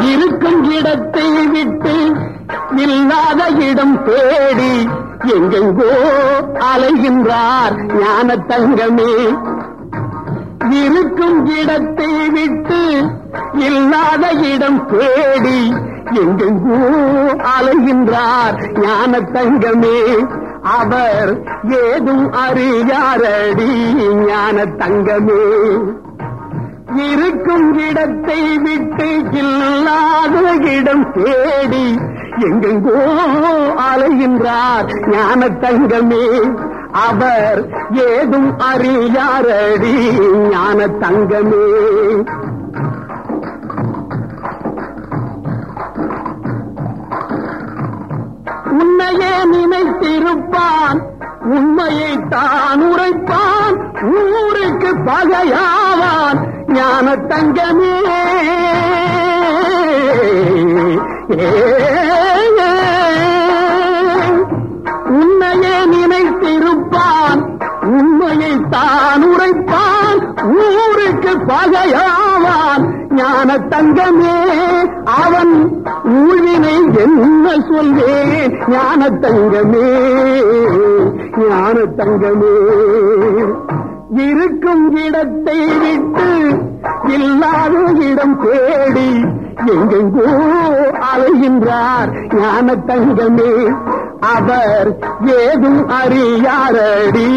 இருக்கும் இடத்தை விட்டு இல்லாத இடம் தேடி எங்கெங்கோ அலைகின்றார் ஞான தங்கமே. இருக்கும் இடத்தை விட்டு இல்லாத இடம் தேடி எங்கெங்கோ அலைகின்றார் ஞான தங்கமே. அவர் ஏதும் அறியாரடி ஞான தங்கமே. இருக்கும் இடத்தை விட்டு இல்லாத இடம் தேடி எங்கெங்கோ அலைகின்றார் ஞான தங்கமே அவர் ஏதும் அறியாரடி ஞான தங்கமே உன்னையே நினைத்திருப்பான் உண்மையை தான் உரைப்பான் ஊருக்கு பகையாவான் ஞான தங்கமே. உன்னையே நினைத்திருப்பான் உண்மையை தான் உரைப்பான் ஊருக்கு பகையாவான். ஞான தங்கமே அவன் ஊழினை என்ன சொல்வேன்? ஞான தங்கமே ஞான தங்கமே. இருக்கும் இடத்தை விட்டு இல்லாத இடம் தேடி எங்கெங்கோ அலைகின்றார் ஞான தங்கமே அவர் ஏதும் அறியாரடி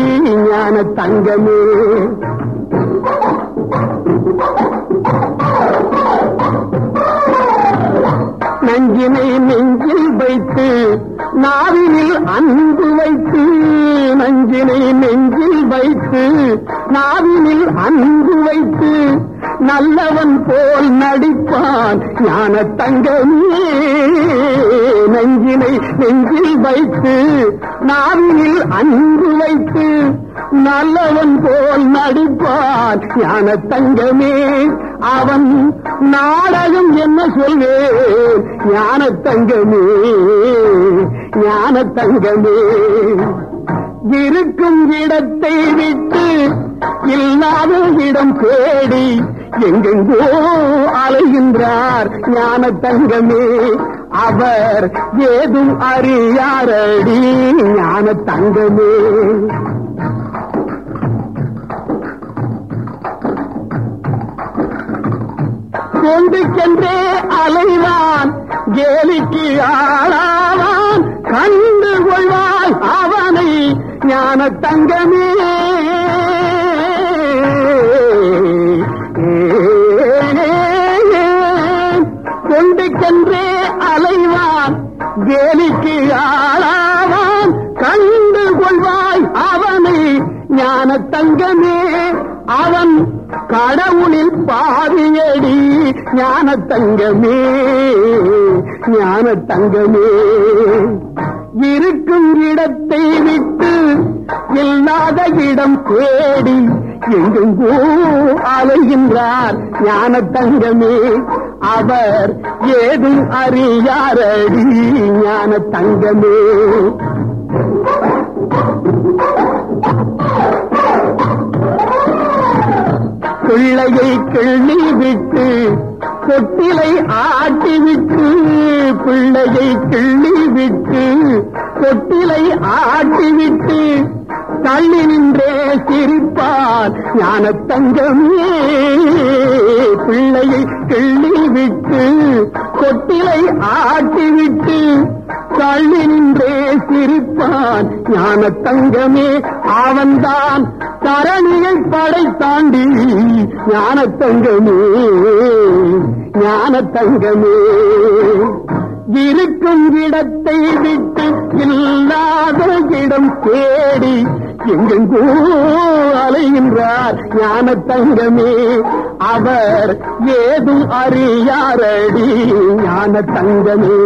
ஞான தங்கமே நஞ்சினை நெஞ்சில் வைத்து நாவினில் அன்பு வைத்து நஞ்சினை நெஞ்சில் வைத்து நாவினில் அன்பு வைத்து நல்லவன் போல் நடிப்பான் ஞான தங்கமே நெஞ்சினை நெஞ்சில் வைத்து நாவினில் அன்பு வைத்து நல்லவன் போல் நடிப்பான் ஞான தங்கமே அவன் நாடகம் என்ன சொல்வேன்? ஞான தங்கமே ஞான தங்கமே இருக்கும் இடத்தை விட்டு இல்லாத இடம் தேடி எங்கெங்கோ அலைகின்றார் ஞான தங்கமே. அவர் ஏதும் அறியாரடி ஞான தங்கமே. கொண்டுக்கென்றே அலைவான் கேலிக்கு ஆளாவான் கண் அவனை ஞான தங்கமே. கொண்டு அலைவான் வேலிக்கு ஆளாவான் கண்டு கொள்வாய் அவனை ஞான தங்கமே. அவன் கடவுளில் பாதியடி ஞான தங்கமே ஞான தங்கமே. இருக்கும் இடத்தை விட்டு இல்லாத இடம் தேடி எங்கெங்கோ அலைகின்றார் ஞான தங்கமே அவர் ஏதும் அறியாரடி ஞான தங்கமே பிள்ளையை கிள்ளி விட்டு கொட்டிலை ஆட்டி விட்டு பிள்ளையை கிள்ளி விட்டு ஆட்டிவிட்டு ஆட்டி விட்டு தள்ளி நின்றே சிரிப்பார் ஞான தங்கமே பிள்ளையை கிள்ளி விட்டு கொட்டிலை ஆட்டிவிட்டு தள்ளி நின்றே சிரிப்பான். ஞான தங்கமே அவன்தான். தரணியை படை தாண்டி ஞான தங்கமே ஞான தங்கமே. இருக்கும் இடத்தை விட்டு இல்லாத இடம் தேடி எங்கெங்கோ அலைகின்றார் ஞான தங்கமே அவர் ஏதும் அறியாரடி ஞான தங்கமே